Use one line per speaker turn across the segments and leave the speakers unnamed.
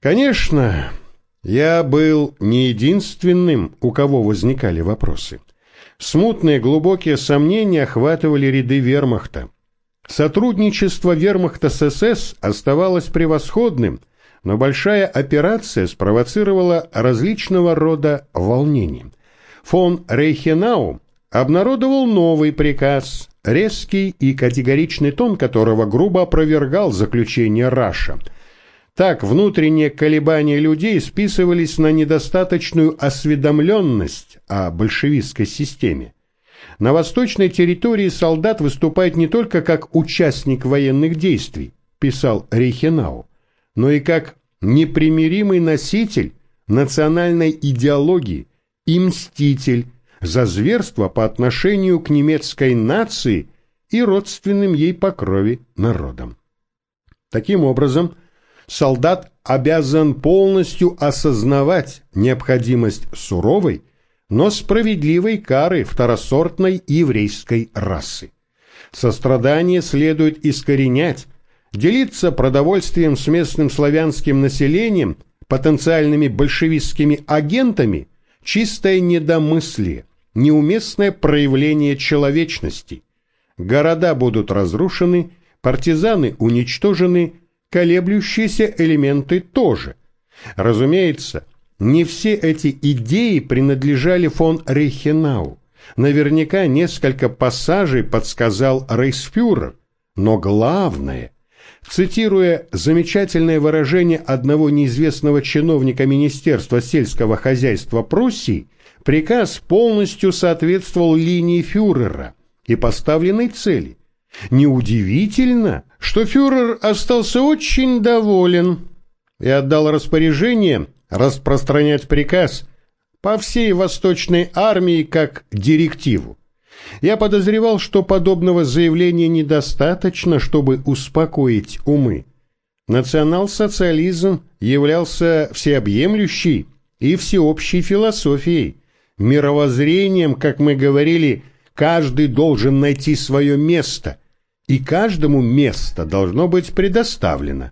Конечно, я был не единственным, у кого возникали вопросы. Смутные глубокие сомнения охватывали ряды вермахта. Сотрудничество вермахта с СС оставалось превосходным, но большая операция спровоцировала различного рода волнения. Фон Рейхенау обнародовал новый приказ, резкий и категоричный тон которого грубо опровергал заключение Раша. Так внутренние колебания людей списывались на недостаточную осведомленность о большевистской системе. На восточной территории солдат выступает не только как участник военных действий, писал Рейхенау, но и как непримиримый носитель национальной идеологии и мститель за зверство по отношению к немецкой нации и родственным ей по крови народам. Таким образом, солдат обязан полностью осознавать необходимость суровой, но справедливой кары второсортной еврейской расы. Сострадание следует искоренять, делиться продовольствием с местным славянским населением, потенциальными большевистскими агентами – чистое недомыслие, неуместное проявление человечности. Города будут разрушены, партизаны уничтожены, колеблющиеся элементы тоже. Разумеется, не все эти идеи принадлежали фон Рейхенау. Наверняка несколько пассажей подсказал рейхсфюрер, но главное – Цитируя замечательное выражение одного неизвестного чиновника Министерства сельского хозяйства Пруссии, приказ полностью соответствовал линии фюрера и поставленной цели. Неудивительно, что фюрер остался очень доволен и отдал распоряжение распространять приказ по всей Восточной армии как директиву. Я подозревал, что подобного заявления недостаточно, чтобы успокоить умы. Национал-социализм являлся всеобъемлющей и всеобщей философией, мировоззрением, как мы говорили, каждый должен найти свое место, и каждому место должно быть предоставлено.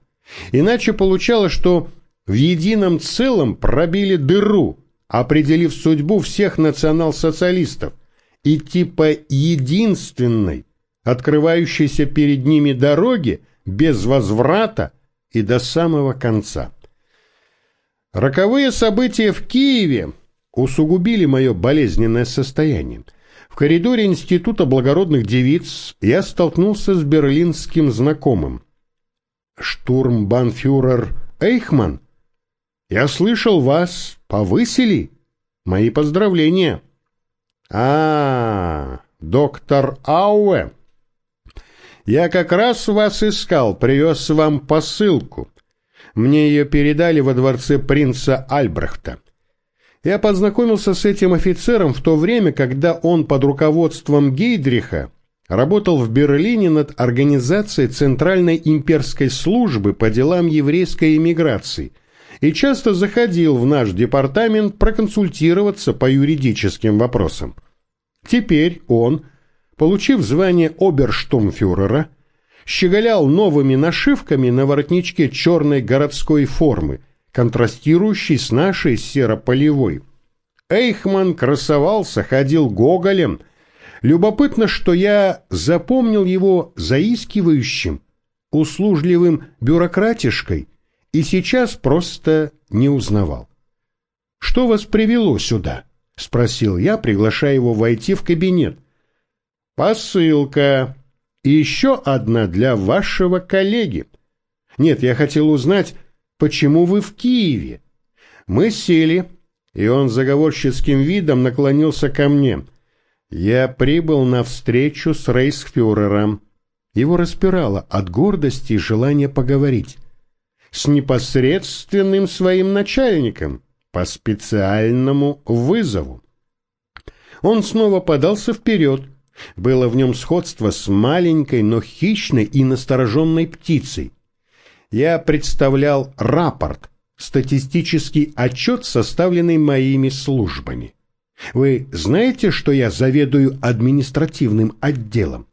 Иначе получалось, что в едином целом пробили дыру, определив судьбу всех национал-социалистов – идти по единственной, открывающейся перед ними дороге, без возврата и до самого конца. Роковые события в Киеве усугубили мое болезненное состояние. В коридоре Института благородных девиц я столкнулся с берлинским знакомым. Штурмбанфюрер Эйхман, я слышал, вас повысили. Мои поздравления. А, доктор Ауэ. Я как раз вас искал, привез вам посылку. Мне ее передали во дворце принца Альбрехта. Я познакомился с этим офицером в то время, когда он под руководством Гейдриха работал в Берлине над организацией Центральной имперской службы по делам еврейской эмиграции и часто заходил в наш департамент проконсультироваться по юридическим вопросам. Теперь он, получив звание оберштурмфюрера, щеголял новыми нашивками на воротничке черной городской формы, контрастирующей с нашей серо-полевой. Эйхман красовался, ходил гоголем. Любопытно, что я запомнил его заискивающим, услужливым бюрократишкой и сейчас просто не узнавал. Что вас привело сюда? — спросил я, приглашая его войти в кабинет. «Посылка. Еще одна для вашего коллеги. Нет, я хотел узнать, почему вы в Киеве?» Мы сели, и он заговорческим видом наклонился ко мне. Я прибыл на встречу с рейхсфюрером. Его распирало от гордости и желания поговорить. С непосредственным своим начальником по специальному вызову. Он снова подался вперед. Было в нем сходство с маленькой, но хищной и настороженной птицей. Я представлял рапорт, статистический отчет, составленный моими службами. Вы знаете, что я заведую административным отделом?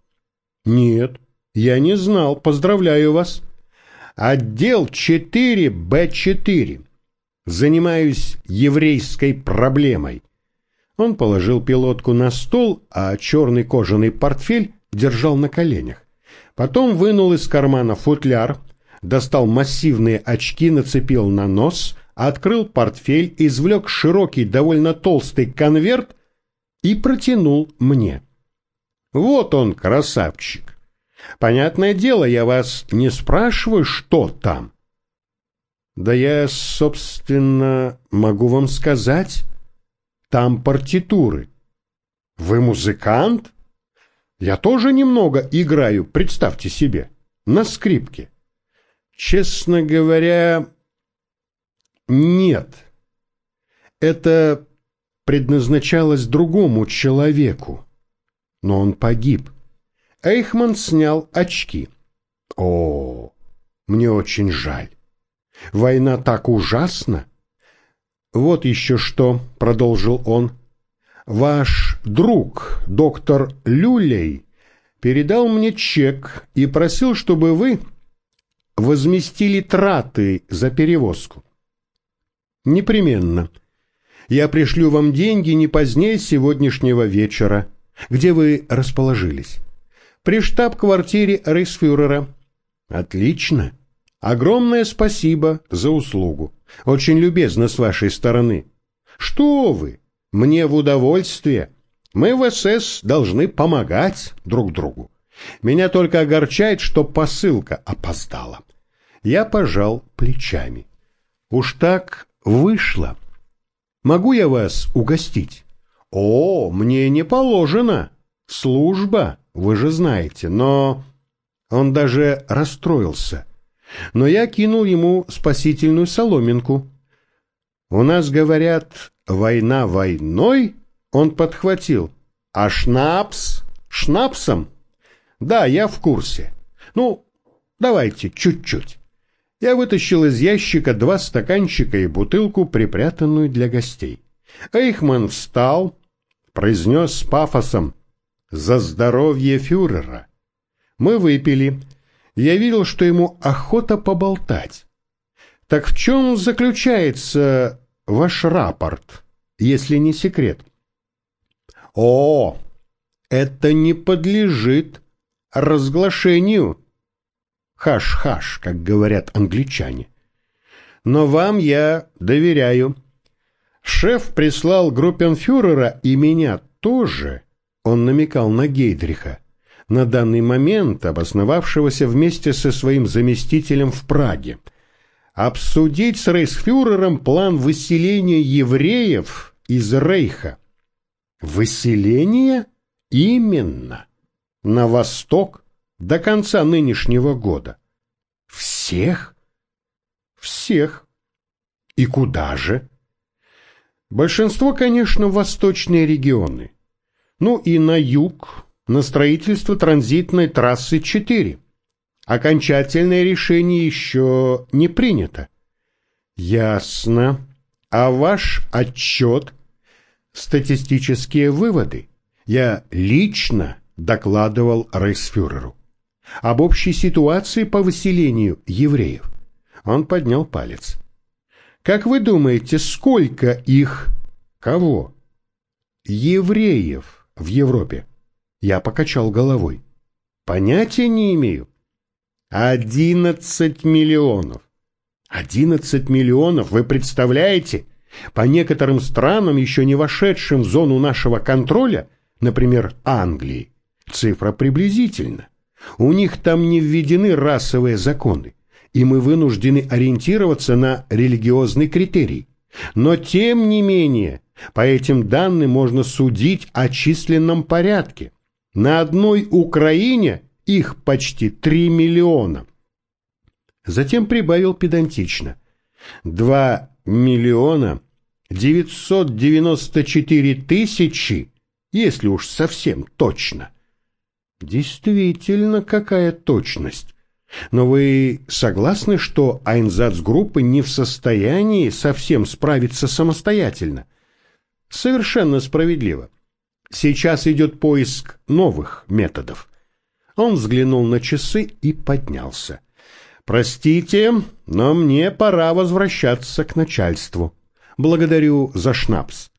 Нет, я не знал, поздравляю вас. Отдел 4Б4. Занимаюсь еврейской проблемой. Он положил пилотку на стол, а черный кожаный портфель держал на коленях. Потом вынул из кармана футляр, достал массивные очки, нацепил на нос, открыл портфель, извлек широкий, довольно толстый конверт и протянул мне. Вот он, красавчик. Понятное дело, я вас не спрашиваю, что там. Да я, собственно, могу вам сказать, там партитуры. Вы музыкант? Я тоже немного играю, представьте себе, на скрипке. Честно говоря, нет. Это предназначалось другому человеку, но он погиб. Эйхман снял очки. О, мне очень жаль. Война так ужасна. Вот еще что, продолжил он. Ваш друг, доктор Люлей, передал мне чек и просил, чтобы вы возместили траты за перевозку. Непременно. Я пришлю вам деньги не позднее сегодняшнего вечера. Где вы расположились? При штаб-квартире рейсфюрера. Отлично. Огромное спасибо за услугу. Очень любезно с вашей стороны. Что вы? Мне в удовольствие. Мы в СС должны помогать друг другу. Меня только огорчает, что посылка опоздала. Я пожал плечами. Уж так вышло. Могу я вас угостить? О, мне не положено. Служба, вы же знаете, но... Он даже расстроился но я кинул ему спасительную соломинку. У нас говорят «война войной», он подхватил. А шнапс? Шнапсом? Да, я в курсе. Ну, давайте, чуть-чуть. Я вытащил из ящика два стаканчика и бутылку, припрятанную для гостей. Эйхман встал, произнес с пафосом «За здоровье фюрера». Мы выпили, я видел, что ему охота поболтать. Так в чем заключается ваш рапорт, если не секрет? О, это не подлежит разглашению. Хаш-хаш, как говорят англичане. Но вам я доверяю. Шеф прислал группенфюрера и меня тоже, он намекал на Гейдриха, на данный момент обосновавшегося вместе со своим заместителем в Праге, обсудить с рейхсфюрером план выселения евреев из Рейха. Выселение? Именно. На восток до конца нынешнего года. Всех? Всех. И куда же? Большинство, конечно, восточные регионы. Ну и на юг, на строительство транзитной трассы 4. Окончательное решение еще не принято. Ясно. А ваш отчет? Статистические выводы. Я лично докладывал рейхсфюреру об общей ситуации по выселению евреев. Он поднял палец. Как вы думаете, сколько их... Кого? Евреев в Европе. Я покачал головой. Понятия не имею. Одиннадцать миллионов. Одиннадцать миллионов, вы представляете? По некоторым странам, еще не вошедшим в зону нашего контроля, например, Англии, цифра приблизительна. У них там не введены расовые законы, и мы вынуждены ориентироваться на религиозный критерий. Но тем не менее, по этим данным можно судить о численном порядке. На одной Украине их почти три миллиона. Затем прибавил педантично. Два миллиона девятьсот девяносто четыре тысячи, если уж совсем точно. Действительно, какая точность. Но вы согласны, что Айнзац-группа не в состоянии совсем справиться самостоятельно? Совершенно справедливо. Сейчас идет поиск новых методов. Он взглянул на часы и поднялся. Простите, но мне пора возвращаться к начальству. Благодарю за шнапс.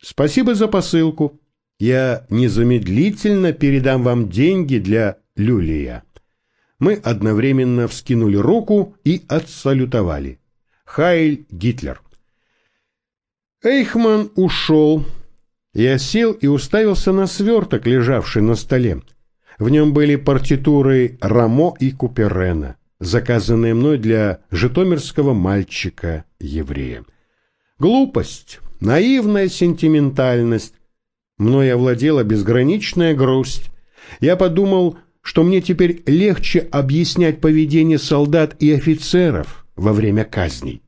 Спасибо за посылку. Я незамедлительно передам вам деньги для люлия. Мы одновременно вскинули руку и отсалютовали. Хайль Гитлер. Эйхман ушел. Я сел и уставился на сверток, лежавший на столе. В нем были партитуры Рамо и Куперена, заказанные мной для житомирского мальчика-еврея. Глупость, наивная сентиментальность. Мной овладела безграничная грусть. Я подумал, что мне теперь легче объяснять поведение солдат и офицеров во время казней.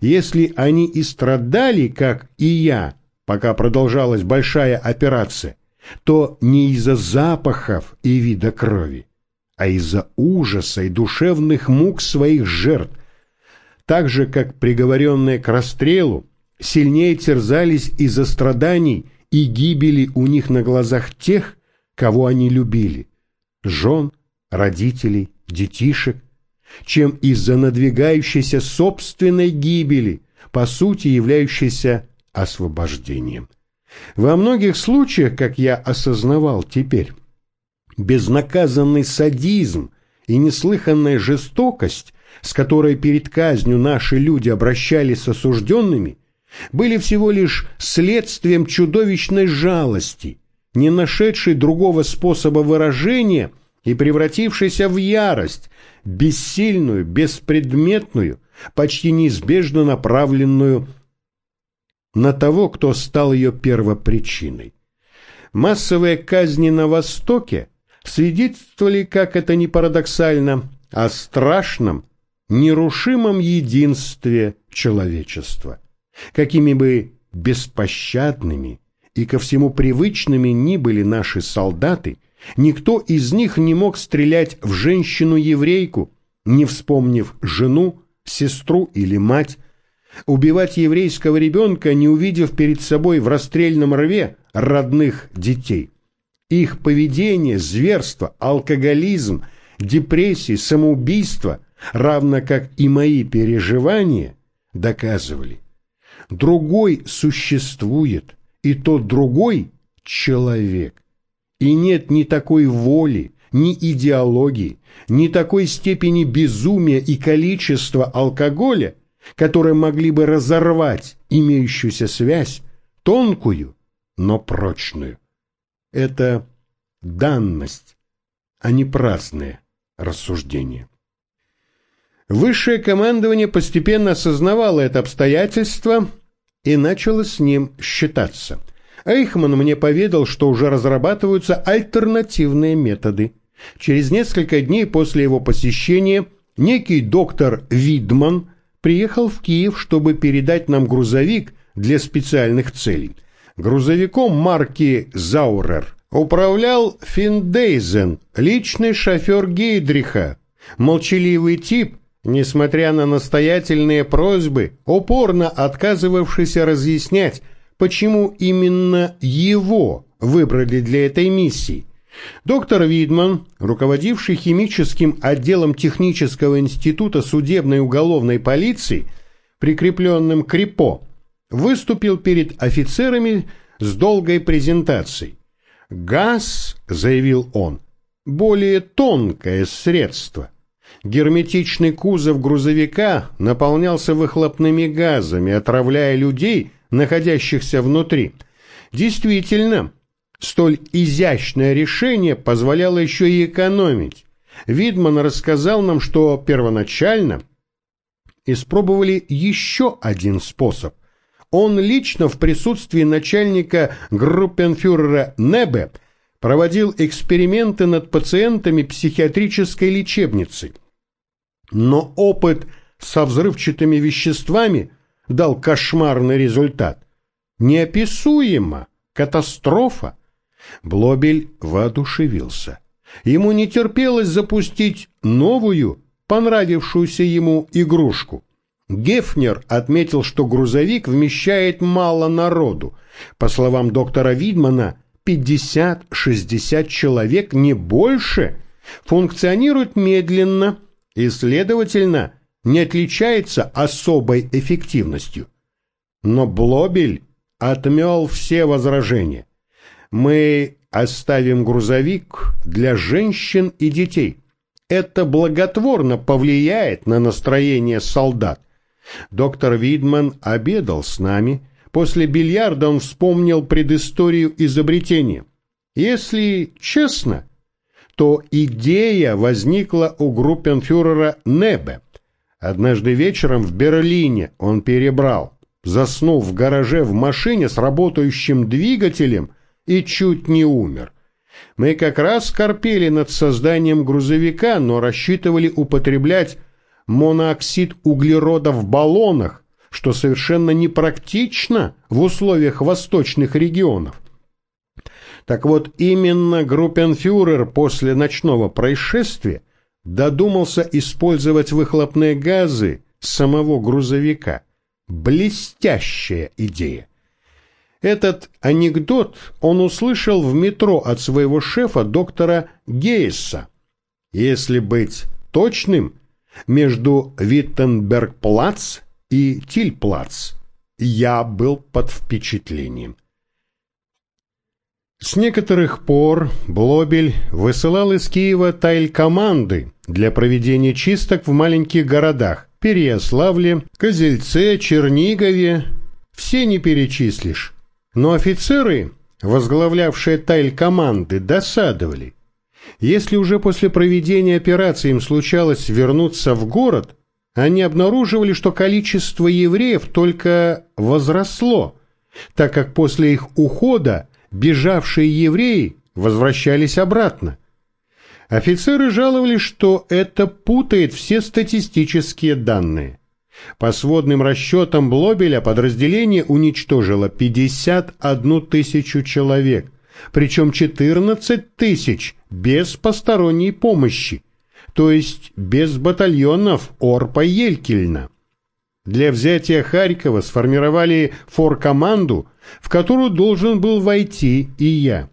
Если они и страдали, как и я, пока продолжалась большая операция, то не из-за запахов и вида крови, а из-за ужаса и душевных мук своих жертв, так же, как приговоренные к расстрелу, сильнее терзались из-за страданий и гибели у них на глазах тех, кого они любили, жен, родителей, детишек, чем из-за надвигающейся собственной гибели, по сути являющейся освобождением. Во многих случаях, как я осознавал теперь, безнаказанный садизм и неслыханная жестокость, с которой перед казнью наши люди обращались с осужденными, были всего лишь следствием чудовищной жалости, не нашедшей другого способа выражения и превратившейся в ярость, бессильную, беспредметную, почти неизбежно направленную на того, кто стал ее первопричиной. Массовые казни на Востоке свидетельствовали, как это ни парадоксально, о страшном, нерушимом единстве человечества. Какими бы беспощадными и ко всему привычными ни были наши солдаты, никто из них не мог стрелять в женщину-еврейку, не вспомнив жену, сестру или мать, убивать еврейского ребенка, не увидев перед собой в расстрельном рве родных детей. Их поведение, зверство, алкоголизм, депрессии, самоубийство, равно как и мои переживания, доказывали. Другой существует, и тот другой – человек. И нет ни такой воли, ни идеологии, ни такой степени безумия и количества алкоголя, которые могли бы разорвать имеющуюся связь, тонкую, но прочную. Это данность, а не праздное рассуждение. Высшее командование постепенно осознавало это обстоятельство и начало с ним считаться. Эйхман мне поведал, что уже разрабатываются альтернативные методы. Через несколько дней после его посещения некий доктор Видман приехал в Киев, чтобы передать нам грузовик для специальных целей. Грузовиком марки «Заурер» управлял Финдейзен, личный шофер Гейдриха, молчаливый тип, несмотря на настоятельные просьбы, упорно отказывавшийся разъяснять, почему именно его выбрали для этой миссии. Доктор Видман, руководивший химическим отделом Технического института судебной уголовной полиции, прикрепленным к РИПО, выступил перед офицерами с долгой презентацией. «Газ», — заявил он, — «более тонкое средство». Герметичный кузов грузовика наполнялся выхлопными газами, отравляя людей, находящихся внутри. Действительно, Столь изящное решение позволяло еще и экономить. Видман рассказал нам, что первоначально испробовали еще один способ. Он лично в присутствии начальника группенфюрера Небе проводил эксперименты над пациентами психиатрической лечебницы. Но опыт со взрывчатыми веществами дал кошмарный результат. Неописуемо, катастрофа. Блобель воодушевился. Ему не терпелось запустить новую, понравившуюся ему игрушку. Гефнер отметил, что грузовик вмещает мало народу. По словам доктора Видмана, 50-60 человек, не больше, функционирует медленно и, следовательно, не отличается особой эффективностью. Но Блобель отмел все возражения. Мы оставим грузовик для женщин и детей. Это благотворно повлияет на настроение солдат. Доктор Видман обедал с нами. После бильярда он вспомнил предысторию изобретения. Если честно, то идея возникла у группенфюрера Небе. Однажды вечером в Берлине он перебрал, заснул в гараже в машине с работающим двигателем и чуть не умер. Мы как раз скорпели над созданием грузовика, но рассчитывали употреблять монооксид углерода в баллонах, что совершенно непрактично в условиях восточных регионов. Так вот, именно группенфюрер после ночного происшествия додумался использовать выхлопные газы самого грузовика. Блестящая идея. Этот анекдот он услышал в метро от своего шефа доктора Гейса. Если быть точным, между Виттенберг-плац и Тильплац я был под впечатлением. С некоторых пор Блобель высылал из Киева тайль-команды для проведения чисток в маленьких городах Переяславле, Козельце, Чернигове. Все не перечислишь. Но офицеры, возглавлявшие тайль-команды, досадовали. Если уже после проведения операции им случалось вернуться в город, они обнаруживали, что количество евреев только возросло, так как после их ухода бежавшие евреи возвращались обратно. Офицеры жаловались, что это путает все статистические данные. По сводным расчетам Блобеля подразделение уничтожило 51 тысячу человек, причем 14 тысяч без посторонней помощи, то есть без батальонов Орпа-Елькельна. Для взятия Харькова сформировали форкоманду, в которую должен был войти и я.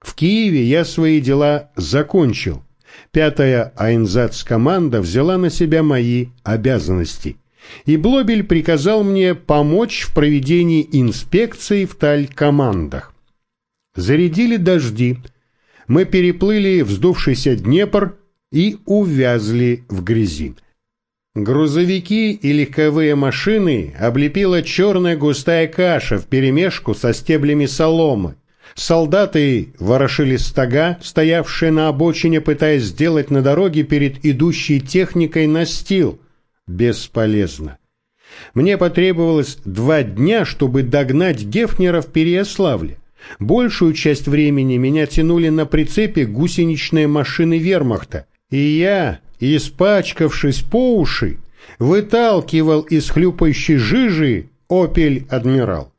В Киеве я свои дела закончил. Пятая Айнзац-команда взяла на себя мои обязанности. И Блобель приказал мне помочь в проведении инспекций в таль-командах. Зарядили дожди. Мы переплыли вздувшийся Днепр и увязли в грязи. Грузовики и легковые машины облепила черная густая каша вперемешку со стеблями соломы. Солдаты ворошили стога, стоявшие на обочине, пытаясь сделать на дороге перед идущей техникой настил. Бесполезно. Мне потребовалось два дня, чтобы догнать Гефнера в Переяславле. Большую часть времени меня тянули на прицепе гусеничные машины вермахта, и я испачкавшись по уши, выталкивал из хлюпающей жижи «Опель Адмирал».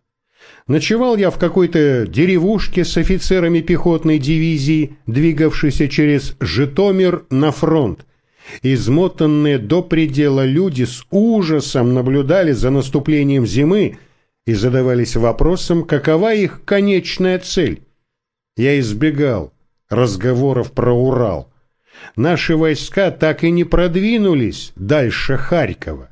Ночевал я в какой-то деревушке с офицерами пехотной дивизии, двигавшейся через Житомир на фронт. Измотанные до предела люди с ужасом наблюдали за наступлением зимы и задавались вопросом, какова их конечная цель. Я избегал разговоров про Урал наши войска так и не продвинулись дальше Харькова.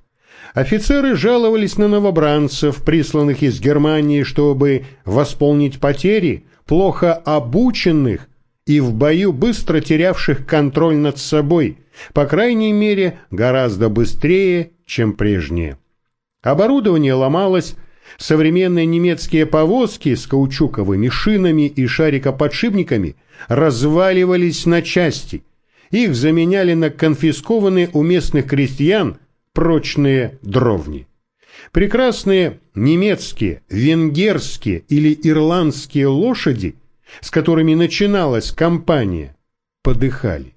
Офицеры жаловались на новобранцев, присланных из Германии, чтобы восполнить потери, плохо обученных и в бою быстро терявших контроль над собой, по крайней мере, гораздо быстрее, чем прежние. Оборудование ломалось, современные немецкие повозки с каучуковыми шинами и шарикоподшипниками разваливались на части – их заменяли на конфискованные у местных крестьян прочные дровни. Прекрасные немецкие, венгерские или ирландские лошади, с которыми начиналась кампания, подыхали.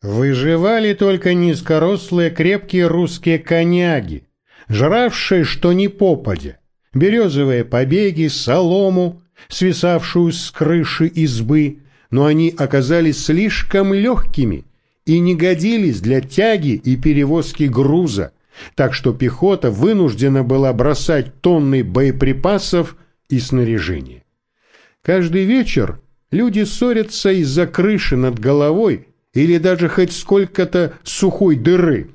Выживали только низкорослые крепкие русские коняги, жравшие что ни попадя, березовые побеги, солому, свисавшую с крыши избы, но они оказались слишком легкими и не годились для тяги и перевозки груза, так что пехота вынуждена была бросать тонны боеприпасов и снаряжения. Каждый вечер люди ссорятся из-за крыши над головой или даже хоть сколько-то сухой дыры.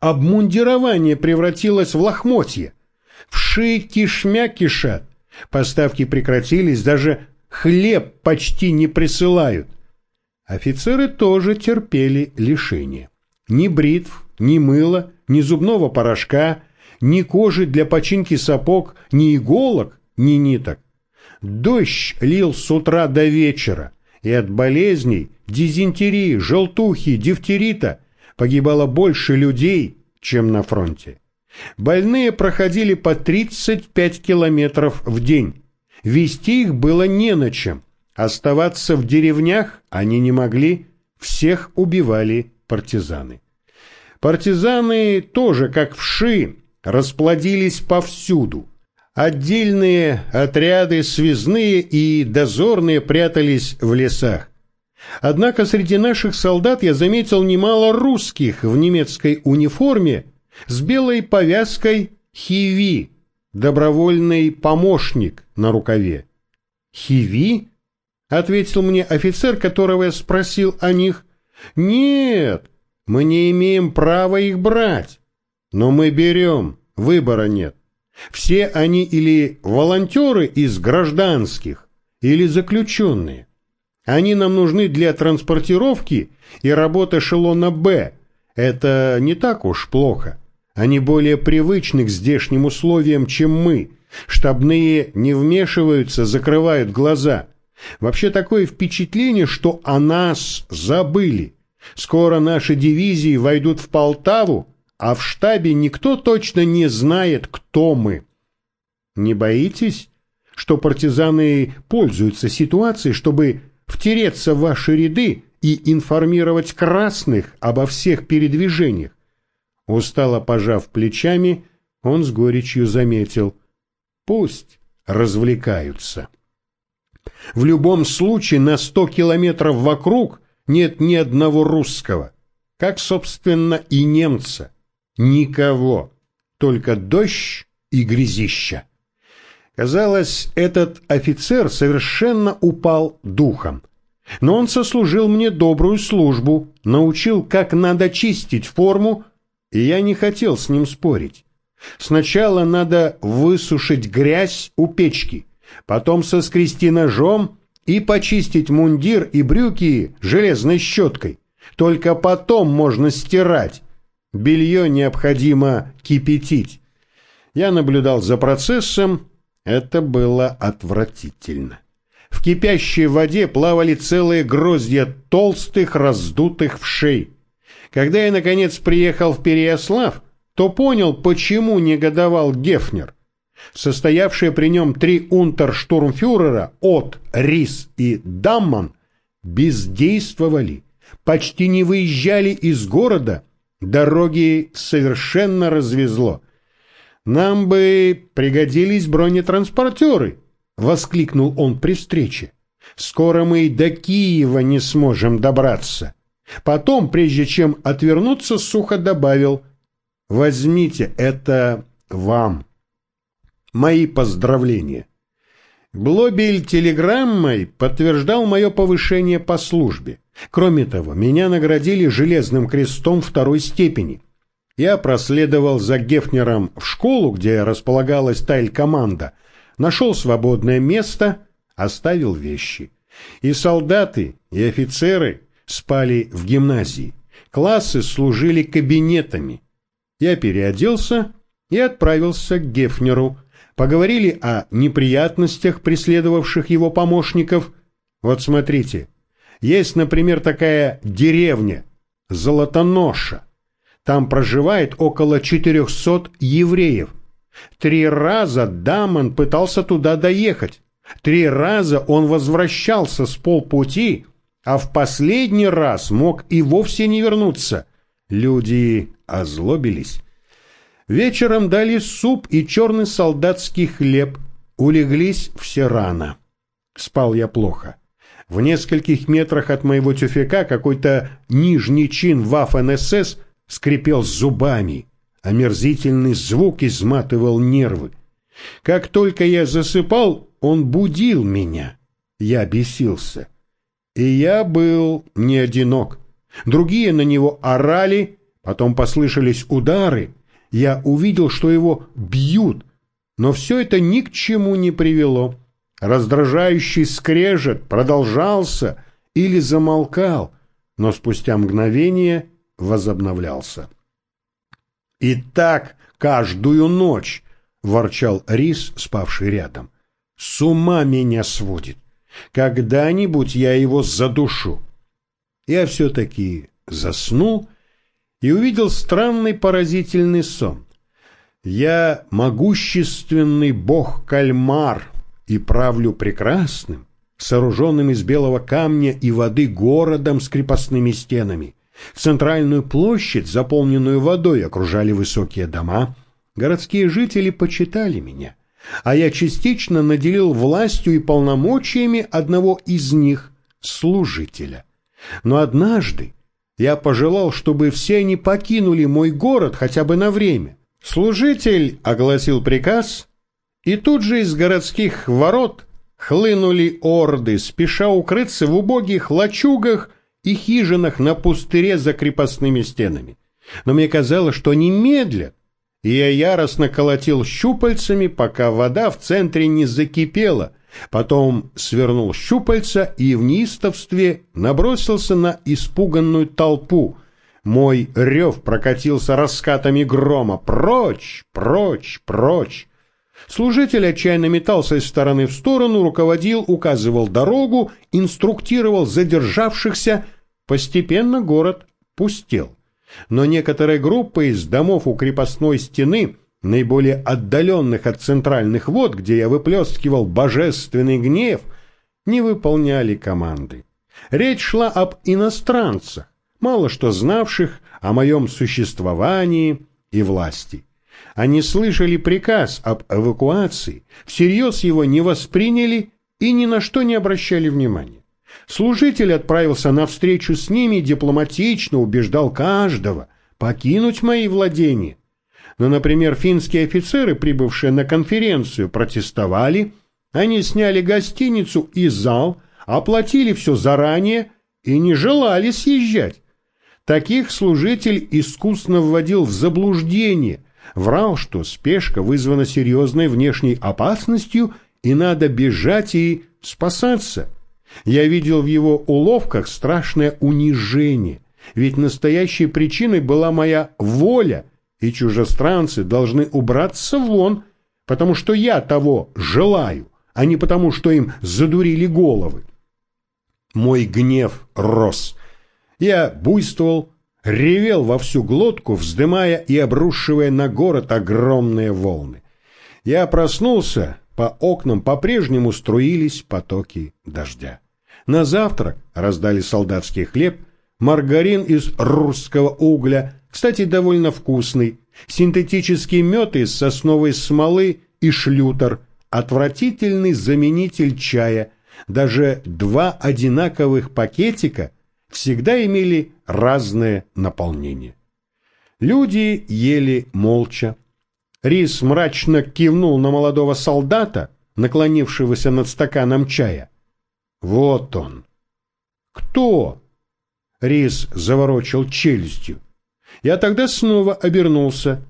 Обмундирование превратилось в лохмотье. Вши кишмя кишат. Поставки прекратились, даже хлеб почти не присылают. Офицеры тоже терпели лишение. Ни бритв, ни мыла, ни зубного порошка, ни кожи для починки сапог, ни иголок, ни ниток. Дождь лил с утра до вечера, и от болезней, дизентерии, желтухи, дифтерита погибало больше людей, чем на фронте. Больные проходили по 35 километров в день. Вести их было не на чем. Оставаться в деревнях они не могли, всех убивали партизаны. Партизаны тоже, как вши, расплодились повсюду. Отдельные отряды, связные и дозорные прятались в лесах. Однако среди наших солдат я заметил немало русских в немецкой униформе с белой повязкой «Хиви», добровольный помощник на рукаве. «Хиви?» — ответил мне офицер, которого я спросил о них. «Нет, мы не имеем права их брать, но мы берем, выбора нет. Все они или волонтеры из гражданских, или заключенные. Они нам нужны для транспортировки и работы эшелона «Б». Это не так уж плохо. Они более привычны к здешним условиям, чем мы. Штабные не вмешиваются, закрывают глаза. Вообще такое впечатление, что о нас забыли. Скоро наши дивизии войдут в Полтаву, а в штабе никто точно не знает, кто мы. Не боитесь, что партизаны пользуются ситуацией, чтобы втереться в ваши ряды и информировать красных обо всех передвижениях. Устало пожав плечами, он с горечью заметил. Пусть развлекаются. В любом случае на сто километров вокруг нет ни одного русского, как, собственно, и немца. Никого, только дождь и грязища. Казалось, этот офицер совершенно упал духом. Но он сослужил мне добрую службу, научил, как надо чистить форму, и я не хотел с ним спорить. Сначала надо высушить грязь у печки, потом соскрести ножом и почистить мундир и брюки железной щеткой. Только потом можно стирать. Белье необходимо кипятить. Я наблюдал за процессом это было отвратительно. В кипящей воде плавали целые гроздья толстых раздутых вшей. Когда я, наконец, приехал в Переяслав, то понял, почему негодовал Гефнер. Состоявшие при нем три унтерштурмфюрера от, Рис и Дамман бездействовали, почти не выезжали из города, дороги совершенно развезло. «Нам бы пригодились бронетранспортеры!» — воскликнул он при встрече. «Скоро мы и до Киева не сможем добраться». Потом, прежде чем отвернуться, сухо добавил «Возьмите это вам». Мои поздравления. Блобель телеграммой подтверждал мое повышение по службе. Кроме того, меня наградили железным крестом второй степени — я проследовал за Гефнером в школу, где располагалась тайль-команда, нашел свободное место, оставил вещи. И солдаты, и офицеры спали в гимназии. Классы служили кабинетами. Я переоделся и отправился к Гефнеру. Поговорили о неприятностях, преследовавших его помощников. Вот смотрите, есть, например, такая деревня Золотоноша. Там проживает около 400 евреев. Три раза Дамон пытался туда доехать. Три раза он возвращался с полпути, а в последний раз мог и вовсе не вернуться. Люди озлобились. Вечером дали суп и черный солдатский хлеб. Улеглись все рано. Спал я плохо. В нескольких метрах от моего тюфяка какой-то нижний чин Вафен-СС – скрипел зубами, омерзительный звук изматывал нервы. Как только я засыпал, он будил меня. Я бесился. И я был не одинок. Другие на него орали, потом послышались удары. Я увидел, что его бьют, но все это ни к чему не привело. Раздражающий скрежет продолжался или замолкал, но спустя мгновение возобновлялся. «И так каждую ночь!» — ворчал Рис, спавший рядом. «С ума меня сводит! Когда-нибудь я его задушу!» Я все-таки заснул и увидел странный поразительный сон. Я могущественный бог-кальмар и правлю прекрасным, сооруженным из белого камня и воды городом с крепостными стенами. Центральную площадь, заполненную водой, окружали высокие дома. Городские жители почитали меня, а я частично наделил властью и полномочиями одного из них, служителя. Но однажды я пожелал, чтобы все они покинули мой город хотя бы на время. Служитель огласил приказ, и тут же из городских ворот хлынули орды, спеша укрыться в убогих лачугах и хижинах на пустыре за крепостными стенами. Но мне казалось, что они медлят, и я яростно колотил щупальцами, пока вода в центре не закипела, потом свернул щупальца и в неистовстве набросился на испуганную толпу. Мой рев прокатился раскатами грома. «Прочь! Прочь! Прочь!» Служитель отчаянно метался из стороны в сторону, руководил, указывал дорогу, инструктировал задержавшихся. Постепенно город пустел. Но некоторые группы из домов у крепостной стены, наиболее отдаленных от центральных вод, где я выплескивал божественный гнев, не выполняли команды. Речь шла об иностранцах, мало что знавших о моем существовании и власти. Они слышали приказ об эвакуации, всерьез его не восприняли и ни на что не обращали внимания. Служитель отправился на встречу с ними и дипломатично убеждал каждого покинуть мои владения. Но, например, финские офицеры, прибывшие на конференцию, протестовали, они сняли гостиницу и зал, оплатили все заранее и не желали съезжать. Таких служитель искусно вводил в заблуждение – врал, что спешка вызвана серьезной внешней опасностью и надо бежать и спасаться. Я видел в его уловках страшное унижение, ведь настоящей причиной была моя воля, и чужестранцы должны убраться вон, потому что я того желаю, а не потому, что им задурили головы. Мой гнев рос. Я буйствовал, ревел во всю глотку, вздымая и обрушивая на город огромные волны. Я проснулся, по окнам по-прежнему струились потоки дождя. На завтрак раздали солдатский хлеб, маргарин из русского угля, кстати, довольно вкусный, синтетический мед из сосновой смолы и шлютер, отвратительный заменитель чая, даже два одинаковых пакетика – всегда имели разное наполнение. Люди ели молча. Рис мрачно кивнул на молодого солдата, наклонившегося над стаканом чая. Вот он. Кто? Рис заворочил челюстью. Я тогда снова обернулся.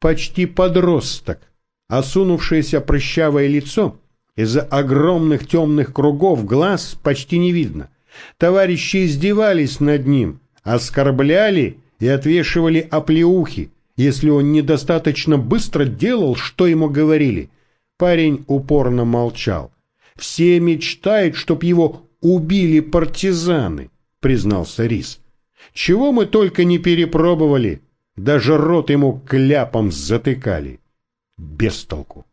Почти подросток, осунувшееся прыщавое лицо, из-за огромных темных кругов глаз почти не видно. Товарищи издевались над ним, оскорбляли и отвешивали оплеухи, если он недостаточно быстро делал, что ему говорили. Парень упорно молчал. «Все мечтают, чтоб его убили партизаны», — признался Рис. «Чего мы только не перепробовали, даже рот ему кляпом затыкали». Без толку.